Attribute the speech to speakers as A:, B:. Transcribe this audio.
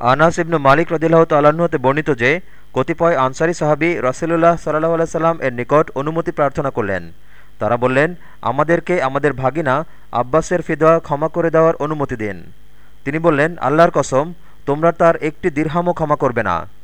A: আনাস ইবনু মালিক রদিল্লাহ তাল্লাহতে বর্ণিত যে, কতিপয় আনসারি সাহাবি রসেলুল্লাহ সাল্লাহ সাল্লাম এর নিকট অনুমতি প্রার্থনা করলেন। তারা বললেন, আমাদেরকে আমাদের ভাগিনা আব্বাসের ফিদোয়া ক্ষমা করে দেওয়ার অনুমতি দিন। তিনি বললেন, আল্লাহর কসম, তোমরা তার একটি দীর্হামও ক্ষমা করবে না।